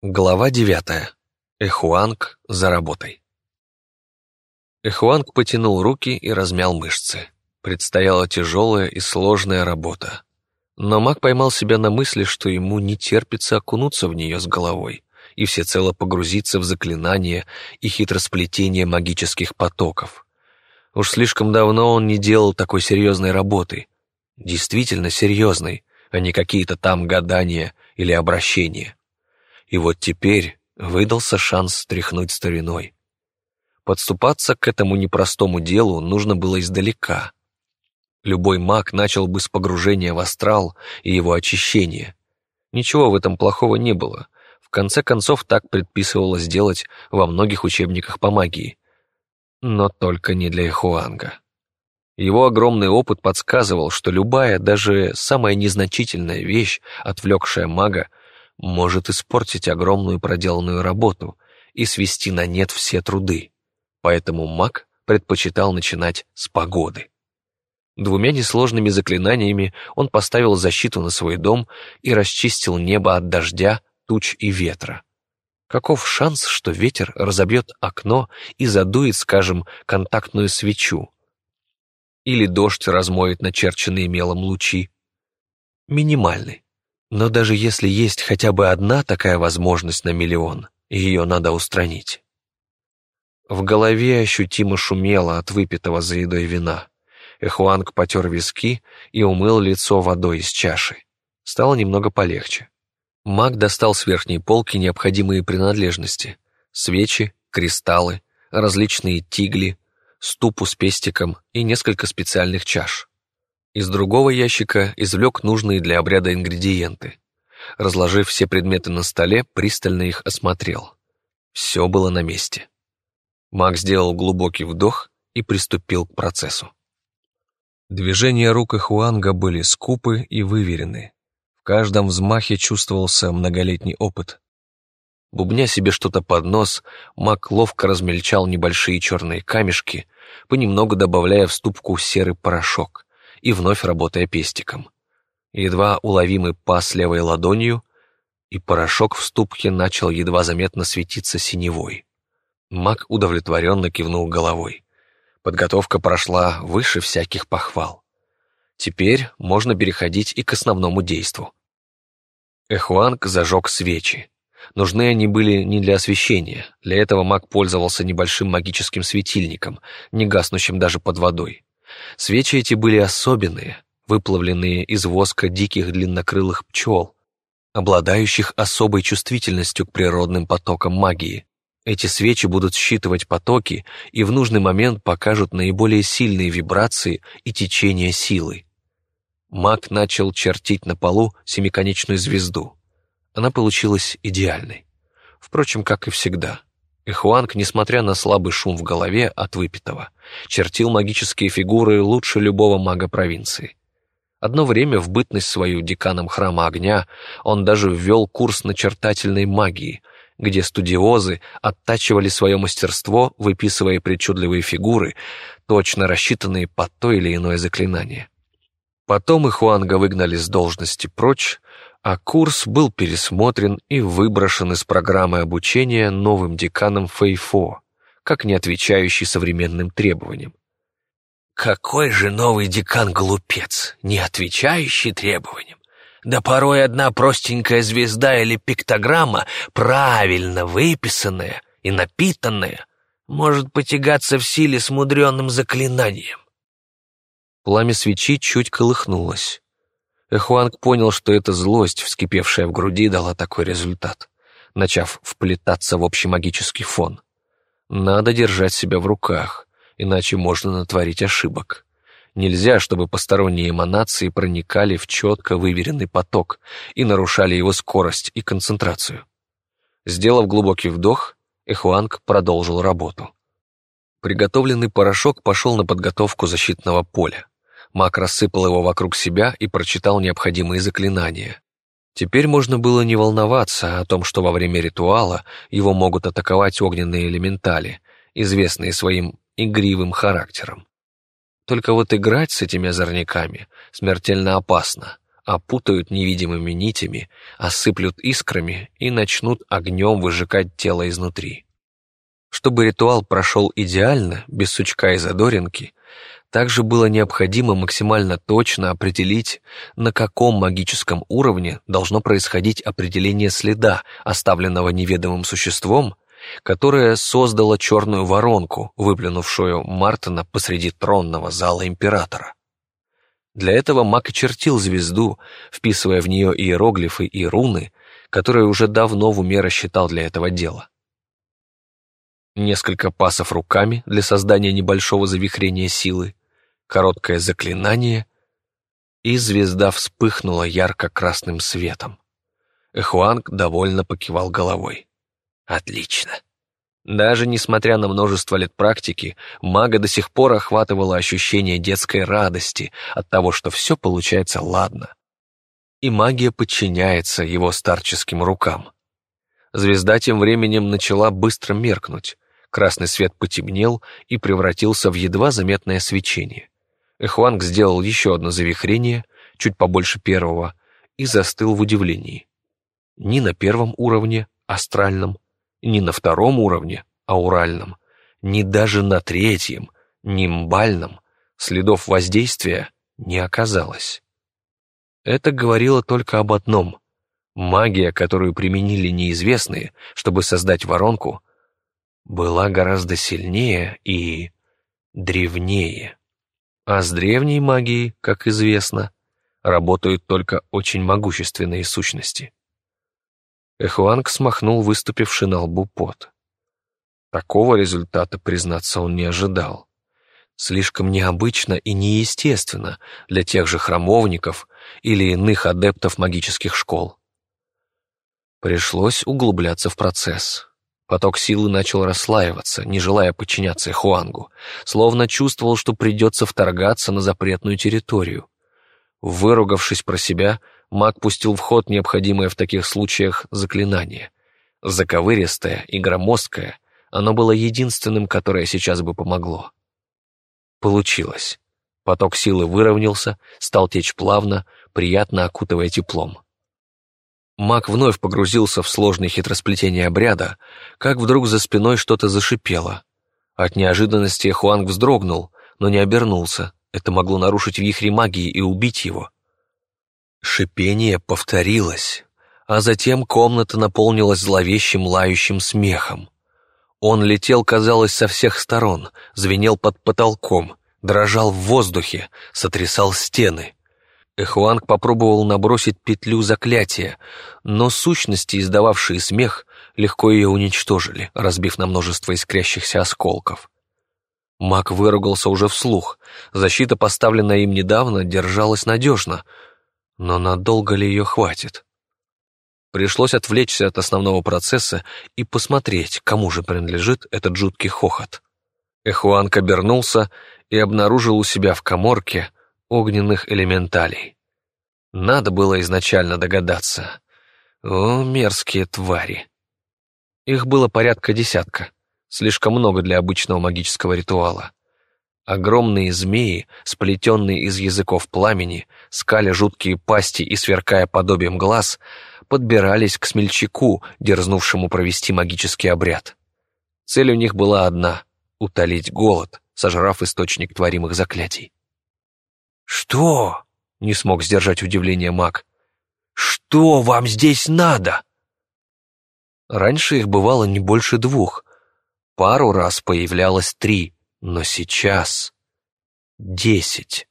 Глава девятая. Эхуанг за работой. Эхуанг потянул руки и размял мышцы. Предстояла тяжелая и сложная работа. Но маг поймал себя на мысли, что ему не терпится окунуться в нее с головой и всецело погрузиться в заклинания и хитросплетение магических потоков. Уж слишком давно он не делал такой серьезной работы. Действительно серьезной, а не какие-то там гадания или обращения. И вот теперь выдался шанс стряхнуть стариной. Подступаться к этому непростому делу нужно было издалека. Любой маг начал бы с погружения в астрал и его очищения. Ничего в этом плохого не было. В конце концов, так предписывалось делать во многих учебниках по магии. Но только не для Эхуанга. Его огромный опыт подсказывал, что любая, даже самая незначительная вещь, отвлекшая мага, может испортить огромную проделанную работу и свести на нет все труды. Поэтому маг предпочитал начинать с погоды. Двумя несложными заклинаниями он поставил защиту на свой дом и расчистил небо от дождя, туч и ветра. Каков шанс, что ветер разобьет окно и задует, скажем, контактную свечу? Или дождь размоет начерченные мелом лучи? Минимальный. Но даже если есть хотя бы одна такая возможность на миллион, ее надо устранить. В голове ощутимо шумело от выпитого за едой вина. Эхуанг потер виски и умыл лицо водой из чаши. Стало немного полегче. Маг достал с верхней полки необходимые принадлежности. Свечи, кристаллы, различные тигли, ступу с пестиком и несколько специальных чаш. Из другого ящика извлек нужные для обряда ингредиенты. Разложив все предметы на столе, пристально их осмотрел. Все было на месте. Маг сделал глубокий вдох и приступил к процессу. Движения рук Ихуанга были скупы и выверены. В каждом взмахе чувствовался многолетний опыт. Бубня себе что-то под нос, маг ловко размельчал небольшие черные камешки, понемногу добавляя в ступку серый порошок и вновь работая пестиком. Едва уловимый пас левой ладонью, и порошок в ступке начал едва заметно светиться синевой. Маг удовлетворенно кивнул головой. Подготовка прошла выше всяких похвал. Теперь можно переходить и к основному действу. Эхуанг зажег свечи. Нужны они были не для освещения, для этого маг пользовался небольшим магическим светильником, не гаснущим даже под водой. Свечи эти были особенные, выплавленные из воска диких длиннокрылых пчел, обладающих особой чувствительностью к природным потокам магии. Эти свечи будут считывать потоки и в нужный момент покажут наиболее сильные вибрации и течение силы. Маг начал чертить на полу семиконечную звезду. Она получилась идеальной. Впрочем, как и всегда. И Хуанг, несмотря на слабый шум в голове от выпитого, чертил магические фигуры лучше любого мага провинции. Одно время в бытность свою деканом храма огня он даже ввел курс начертательной магии, где студиозы оттачивали свое мастерство, выписывая причудливые фигуры, точно рассчитанные под то или иное заклинание. Потом и Хуанга выгнали с должности прочь, а курс был пересмотрен и выброшен из программы обучения новым деканом Фейфо, как не отвечающий современным требованиям. Какой же новый декан глупец, не отвечающий требованиям. Да порой одна простенькая звезда или пиктограмма, правильно выписанная и напитанная, может потягаться в силе с мудреным заклинанием. Пламя свечи чуть колыхнулось. Эхуанг понял, что эта злость, вскипевшая в груди, дала такой результат, начав вплетаться в общий магический фон. Надо держать себя в руках, иначе можно натворить ошибок. Нельзя, чтобы посторонние эманации проникали в четко выверенный поток и нарушали его скорость и концентрацию. Сделав глубокий вдох, Эхуанг продолжил работу. Приготовленный порошок пошел на подготовку защитного поля. Маг рассыпал его вокруг себя и прочитал необходимые заклинания. Теперь можно было не волноваться о том, что во время ритуала его могут атаковать огненные элементали, известные своим игривым характером. Только вот играть с этими озорниками смертельно опасно, опутают невидимыми нитями, осыплют искрами и начнут огнем выжигать тело изнутри. Чтобы ритуал прошел идеально, без сучка и задоринки, также было необходимо максимально точно определить, на каком магическом уровне должно происходить определение следа, оставленного неведомым существом, которое создало черную воронку, выплюнувшую Мартина посреди тронного зала императора. Для этого маг чертил звезду, вписывая в нее иероглифы и руны, которые уже давно в уме рассчитал для этого дела. Несколько пасов руками для создания небольшого завихрения силы, короткое заклинание, и звезда вспыхнула ярко-красным светом. Эхуанг довольно покивал головой. «Отлично!» Даже несмотря на множество лет практики, мага до сих пор охватывало ощущение детской радости от того, что все получается ладно. И магия подчиняется его старческим рукам. Звезда тем временем начала быстро меркнуть. Красный свет потемнел и превратился в едва заметное свечение. Эхуанг сделал еще одно завихрение, чуть побольше первого, и застыл в удивлении. Ни на первом уровне, астральном, ни на втором уровне, ауральном, ни даже на третьем, нимбальном, следов воздействия не оказалось. Это говорило только об одном. Магия, которую применили неизвестные, чтобы создать воронку, была гораздо сильнее и древнее. А с древней магией, как известно, работают только очень могущественные сущности. Эхуанг смахнул выступивший на лбу пот. Такого результата, признаться, он не ожидал. Слишком необычно и неестественно для тех же храмовников или иных адептов магических школ. Пришлось углубляться в процесс. Поток силы начал расслаиваться, не желая подчиняться Хуангу, словно чувствовал, что придется вторгаться на запретную территорию. Выругавшись про себя, маг пустил в ход необходимое в таких случаях заклинание. Заковыристое и громоздкое, оно было единственным, которое сейчас бы помогло. Получилось. Поток силы выровнялся, стал течь плавно, приятно окутывая теплом. Маг вновь погрузился в сложное хитросплетение обряда, как вдруг за спиной что-то зашипело. От неожиданности Хуанг вздрогнул, но не обернулся. Это могло нарушить вихри магии и убить его. Шипение повторилось, а затем комната наполнилась зловещим лающим смехом. Он летел, казалось, со всех сторон, звенел под потолком, дрожал в воздухе, сотрясал стены. Эхуанг попробовал набросить петлю заклятия, но сущности, издававшие смех, легко ее уничтожили, разбив на множество искрящихся осколков. Маг выругался уже вслух. Защита, поставленная им недавно, держалась надежно, но надолго ли ее хватит? Пришлось отвлечься от основного процесса и посмотреть, кому же принадлежит этот жуткий хохот. Эхуанг обернулся и обнаружил у себя в коморке огненных элементалей. Надо было изначально догадаться. О, мерзкие твари. Их было порядка десятка, слишком много для обычного магического ритуала. Огромные змеи, сплетенные из языков пламени, скаля жуткие пасти и сверкая подобием глаз, подбирались к смельчаку, дерзнувшему провести магический обряд. Цель у них была одна — утолить голод, сожрав источник творимых заклятий. «Что?» — не смог сдержать удивление маг. «Что вам здесь надо?» Раньше их бывало не больше двух. Пару раз появлялось три, но сейчас десять.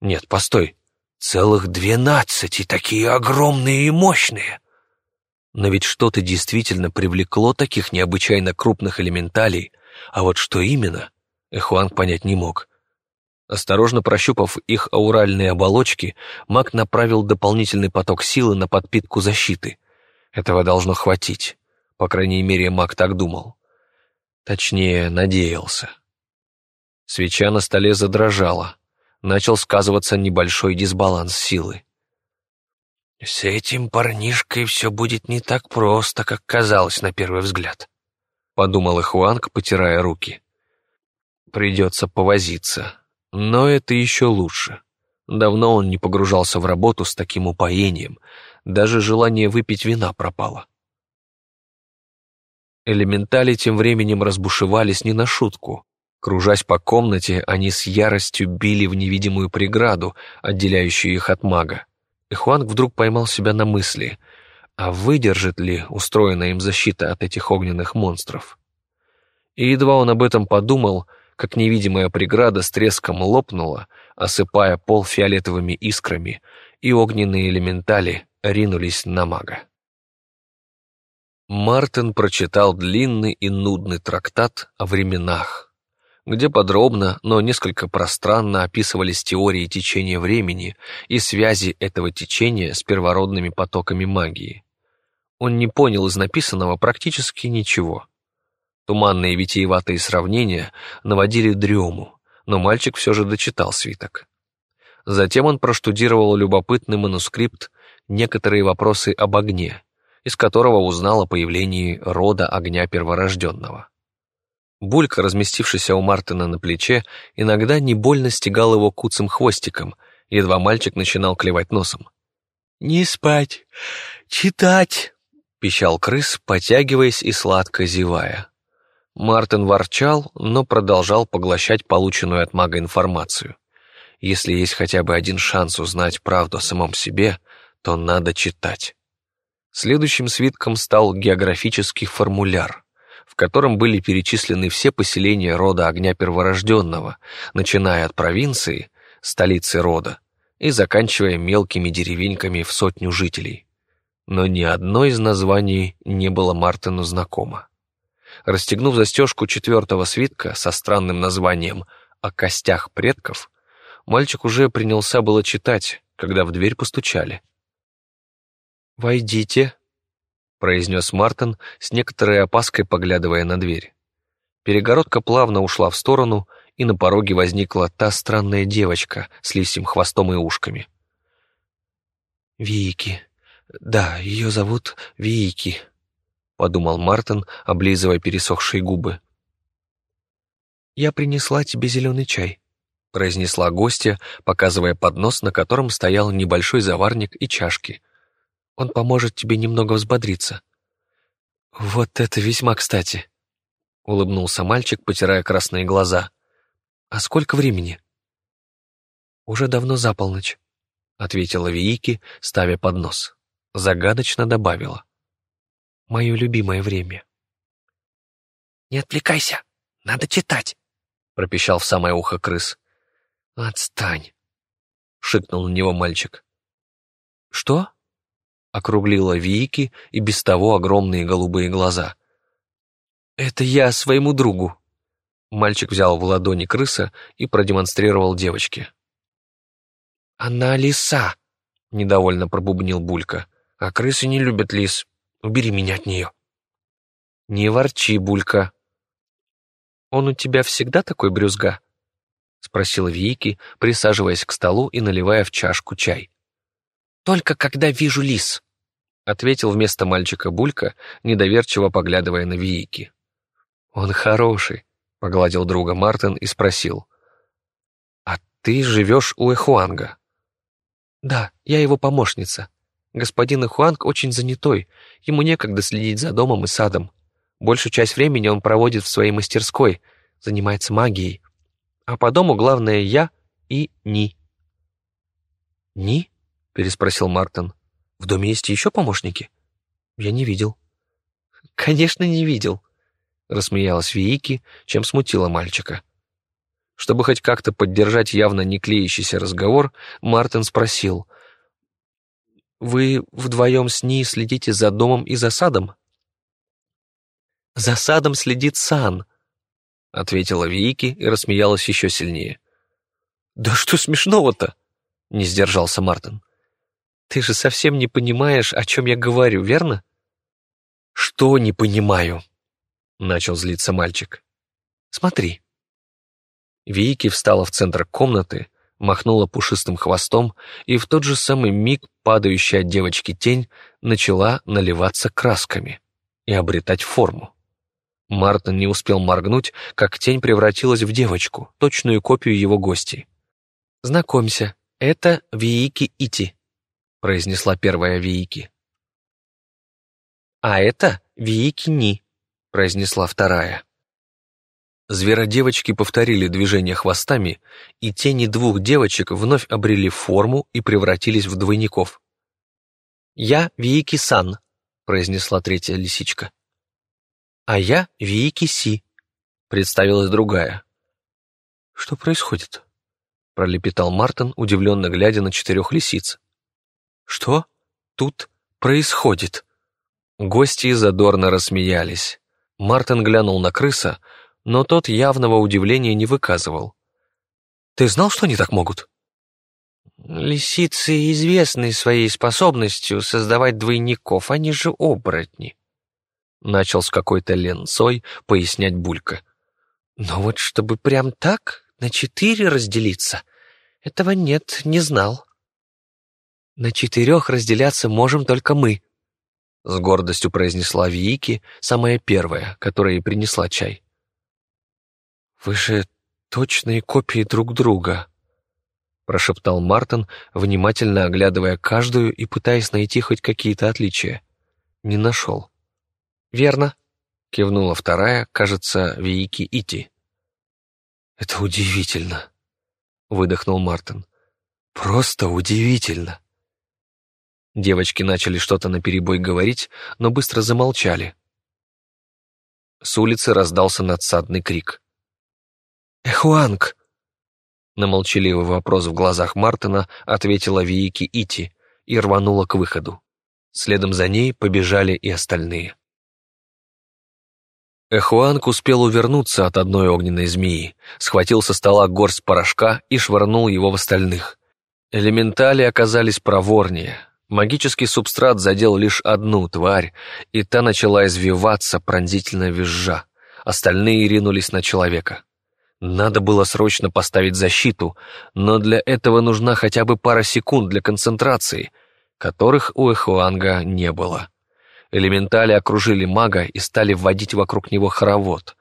Нет, постой, целых двенадцать, и такие огромные и мощные. Но ведь что-то действительно привлекло таких необычайно крупных элементалей, а вот что именно, Эхуанг понять не мог. Осторожно прощупав их ауральные оболочки, маг направил дополнительный поток силы на подпитку защиты. Этого должно хватить. По крайней мере, маг так думал. Точнее, надеялся. Свеча на столе задрожала. Начал сказываться небольшой дисбаланс силы. «С этим парнишкой все будет не так просто, как казалось на первый взгляд», — подумал Ихуанг, потирая руки. «Придется повозиться». Но это еще лучше. Давно он не погружался в работу с таким упоением, даже желание выпить вина пропало. Элементали тем временем разбушевались не на шутку. Кружась по комнате, они с яростью били в невидимую преграду, отделяющую их от мага. И Хуанг вдруг поймал себя на мысли, а выдержит ли устроенная им защита от этих огненных монстров? И едва он об этом подумал, как невидимая преграда с треском лопнула, осыпая пол фиолетовыми искрами, и огненные элементали ринулись на мага. Мартин прочитал длинный и нудный трактат о временах, где подробно, но несколько пространно описывались теории течения времени и связи этого течения с первородными потоками магии. Он не понял из написанного практически ничего. Туманные витиеватые сравнения наводили дрему, но мальчик все же дочитал свиток. Затем он проштудировал любопытный манускрипт «Некоторые вопросы об огне», из которого узнал о появлении рода огня перворожденного. Булька, разместившийся у Мартина на плече, иногда не больно стегал его куцым хвостиком, едва мальчик начинал клевать носом. «Не спать, читать!» — пищал крыс, потягиваясь и сладко зевая. Мартин ворчал, но продолжал поглощать полученную от мага информацию. Если есть хотя бы один шанс узнать правду о самом себе, то надо читать. Следующим свитком стал географический формуляр, в котором были перечислены все поселения рода огня перворожденного, начиная от провинции, столицы рода, и заканчивая мелкими деревеньками в сотню жителей. Но ни одно из названий не было Мартину знакомо. Расстегнув застежку четвертого свитка со странным названием «О костях предков», мальчик уже принялся было читать, когда в дверь постучали. «Войдите», — произнес Мартин с некоторой опаской, поглядывая на дверь. Перегородка плавно ушла в сторону, и на пороге возникла та странная девочка с лисьим хвостом и ушками. «Вики. Да, ее зовут Вики», — подумал Мартин, облизывая пересохшие губы. «Я принесла тебе зеленый чай», — произнесла гостья, показывая поднос, на котором стоял небольшой заварник и чашки — он поможет тебе немного взбодриться». «Вот это весьма кстати», — улыбнулся мальчик, потирая красные глаза. «А сколько времени?» «Уже давно за полночь», — ответила Виики, ставя поднос. Загадочно добавила. «Мое любимое время». «Не отвлекайся, надо читать», — пропищал в самое ухо крыс. «Отстань», — шикнул на него мальчик. «Что?» округлила Вики и без того огромные голубые глаза. «Это я своему другу». Мальчик взял в ладони крыса и продемонстрировал девочке. «Она лиса», — недовольно пробубнил Булька. «А крысы не любят лис. Убери меня от нее». «Не ворчи, Булька». «Он у тебя всегда такой брюзга?» — спросила Вики, присаживаясь к столу и наливая в чашку чай. «Только когда вижу лис», — ответил вместо мальчика Булька, недоверчиво поглядывая на Виики. «Он хороший», — погладил друга Мартин и спросил. «А ты живешь у Эхуанга?» «Да, я его помощница. Господин Эхуанг очень занятой, ему некогда следить за домом и садом. Большую часть времени он проводит в своей мастерской, занимается магией. А по дому главное я и Ни». «Ни?» — переспросил Мартин. «В доме есть еще помощники?» «Я не видел». «Конечно, не видел», — рассмеялась Виики, чем смутила мальчика. Чтобы хоть как-то поддержать явно не клеящийся разговор, Мартин спросил. «Вы вдвоем с ней следите за домом и за садом?» «За садом следит Сан», — ответила Вики и рассмеялась еще сильнее. «Да что смешного-то?» — не сдержался Мартин. Ты же совсем не понимаешь, о чем я говорю, верно? Что не понимаю? Начал злиться мальчик. Смотри. Вики встала в центр комнаты, махнула пушистым хвостом, и в тот же самый миг падающая от девочки тень начала наливаться красками и обретать форму. Мартин не успел моргнуть, как тень превратилась в девочку, точную копию его гостей. «Знакомься, «Это Виики Ити», — произнесла первая Виики. «А это Виики Ни», — произнесла вторая. Зверодевочки повторили движение хвостами, и тени двух девочек вновь обрели форму и превратились в двойников. «Я Виики-сан», — произнесла третья лисичка. «А я Виики-си», — представилась другая. «Что происходит?» — пролепетал Мартин, удивленно глядя на четырех лисиц. «Что тут происходит?» Гости задорно рассмеялись. Мартин глянул на крыса, но тот явного удивления не выказывал. «Ты знал, что они так могут?» «Лисицы известны своей способностью создавать двойников, они же оборотни», начал с какой-то ленцой пояснять Булька. «Но вот чтобы прям так на четыре разделиться, этого нет, не знал». «На четырех разделяться можем только мы», — с гордостью произнесла Вики, самая первая, которая и принесла чай. «Вы же точные копии друг друга», — прошептал Мартин, внимательно оглядывая каждую и пытаясь найти хоть какие-то отличия. Не нашел. «Верно», — кивнула вторая, кажется, Вики Ити. «Это удивительно», — выдохнул Мартин. «Просто удивительно». Девочки начали что-то наперебой говорить, но быстро замолчали. С улицы раздался надсадный крик. «Эхуанг!» На молчаливый вопрос в глазах Мартина ответила Виики Ити и рванула к выходу. Следом за ней побежали и остальные. Эхуанг успел увернуться от одной огненной змеи, схватил со стола горсть порошка и швырнул его в остальных. Элементали оказались проворнее. Магический субстрат задел лишь одну тварь, и та начала извиваться, пронзительно визжа. Остальные ринулись на человека. Надо было срочно поставить защиту, но для этого нужна хотя бы пара секунд для концентрации, которых у Эхуанга не было. Элементали окружили мага и стали вводить вокруг него хоровод.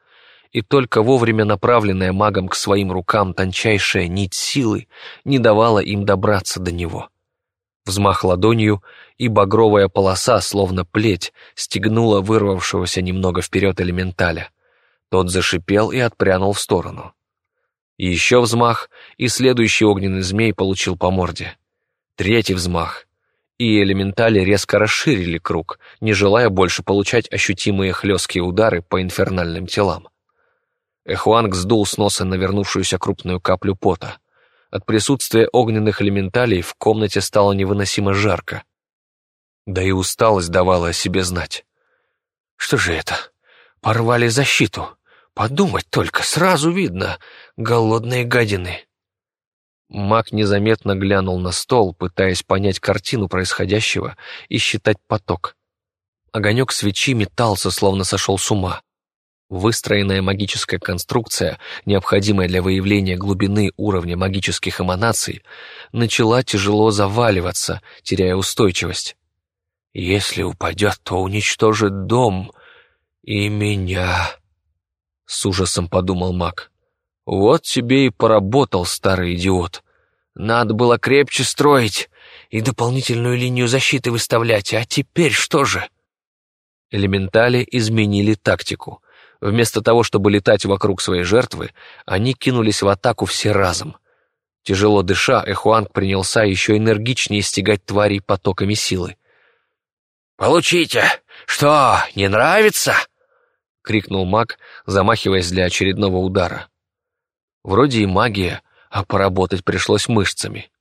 И только вовремя направленная магом к своим рукам тончайшая нить силы не давала им добраться до него. Взмах ладонью, и багровая полоса, словно плеть, стегнула вырвавшегося немного вперед элементаля — тот зашипел и отпрянул в сторону. Еще взмах, и следующий огненный змей получил по морде. Третий взмах, и элементали резко расширили круг, не желая больше получать ощутимые хлесткие удары по инфернальным телам. Эхуанг сдул с носа навернувшуюся крупную каплю пота. От присутствия огненных элементалей в комнате стало невыносимо жарко. Да и усталость давала о себе знать. Что же это? Порвали защиту. Подумать только, сразу видно, голодные гадины. Маг незаметно глянул на стол, пытаясь понять картину происходящего и считать поток. Огонек свечи метался, словно сошел с ума. Выстроенная магическая конструкция, необходимая для выявления глубины уровня магических эманаций, начала тяжело заваливаться, теряя устойчивость. «Если упадет, то уничтожит дом и меня», с ужасом подумал маг. Вот тебе и поработал, старый идиот. Надо было крепче строить и дополнительную линию защиты выставлять, а теперь что же? Элементали изменили тактику. Вместо того, чтобы летать вокруг своей жертвы, они кинулись в атаку все разом. Тяжело дыша, Эхуанг принялся еще энергичнее стегать тварей потоками силы. «Получите! Что, не нравится?» — крикнул маг, замахиваясь для очередного удара. Вроде и магия, а поработать пришлось мышцами.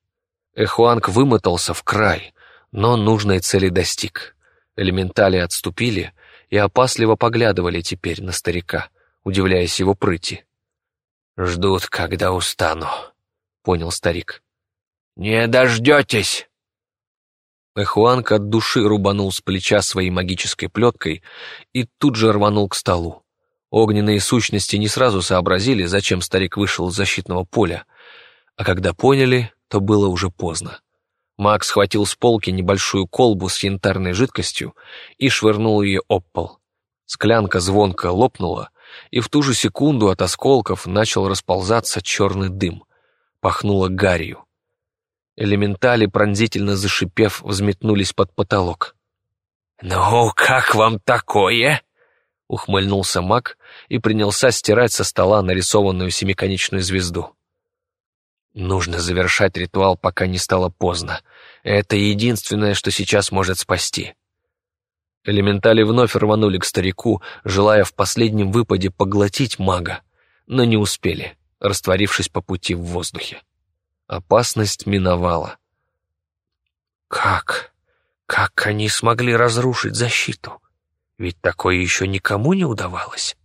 Эхуанг вымотался в край, но нужной цели достиг. Элементали отступили и опасливо поглядывали теперь на старика, удивляясь его прыти. «Ждут, когда устану», — понял старик. «Не дождетесь!» Эхуанг от души рубанул с плеча своей магической плеткой и тут же рванул к столу. Огненные сущности не сразу сообразили, зачем старик вышел из защитного поля, а когда поняли, то было уже поздно. Макс схватил с полки небольшую колбу с янтарной жидкостью и швырнул ее об пол. Склянка звонко лопнула, и в ту же секунду от осколков начал расползаться черный дым. Пахнуло гарью. Элементали, пронзительно зашипев, взметнулись под потолок. «Ну, как вам такое?» — ухмыльнулся маг и принялся стирать со стола нарисованную семиконечную звезду. Нужно завершать ритуал, пока не стало поздно. Это единственное, что сейчас может спасти. Элементали вновь рванули к старику, желая в последнем выпаде поглотить мага, но не успели, растворившись по пути в воздухе. Опасность миновала. Как? Как они смогли разрушить защиту? Ведь такое еще никому не удавалось.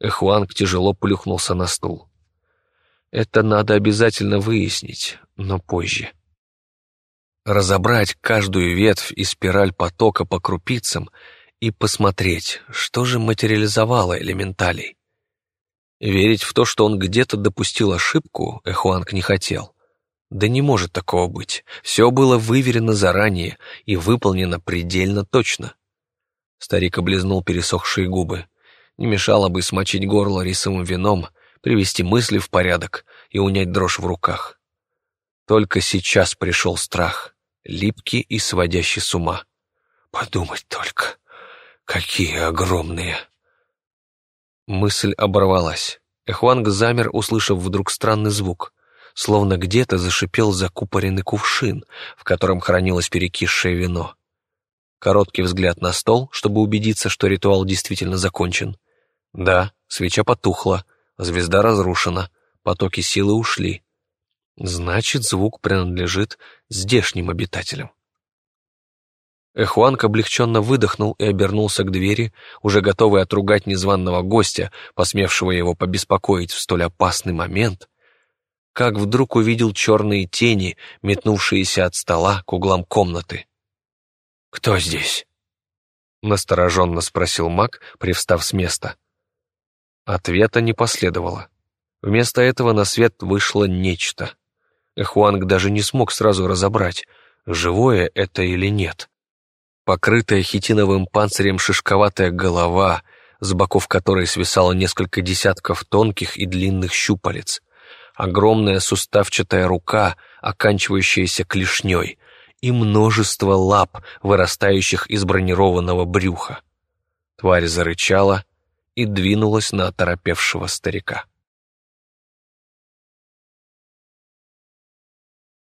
Эхуанг тяжело плюхнулся на стул. Это надо обязательно выяснить, но позже. Разобрать каждую ветвь и спираль потока по крупицам и посмотреть, что же материализовало элементалей. Верить в то, что он где-то допустил ошибку, Эхуанг не хотел. Да не может такого быть. Все было выверено заранее и выполнено предельно точно. Старик облизнул пересохшие губы. Не мешало бы смочить горло рисовым вином, привести мысли в порядок и унять дрожь в руках. Только сейчас пришел страх, липкий и сводящий с ума. Подумать только, какие огромные! Мысль оборвалась. Эхванг замер, услышав вдруг странный звук, словно где-то зашипел закупоренный кувшин, в котором хранилось перекисшее вино. Короткий взгляд на стол, чтобы убедиться, что ритуал действительно закончен. Да, свеча потухла, звезда разрушена, потоки силы ушли. Значит, звук принадлежит здешним обитателям. Эхуанг облегченно выдохнул и обернулся к двери, уже готовый отругать незваного гостя, посмевшего его побеспокоить в столь опасный момент, как вдруг увидел черные тени, метнувшиеся от стола к углам комнаты. «Кто здесь?» — настороженно спросил маг, привстав с места. Ответа не последовало. Вместо этого на свет вышло нечто. Эхуанг даже не смог сразу разобрать, живое это или нет покрытая хитиновым панцирем шишковатая голова, с боков которой свисало несколько десятков тонких и длинных щупалец, огромная суставчатая рука, оканчивающаяся клешней, и множество лап, вырастающих из бронированного брюха. Тварь зарычала и двинулась на оторопевшего старика.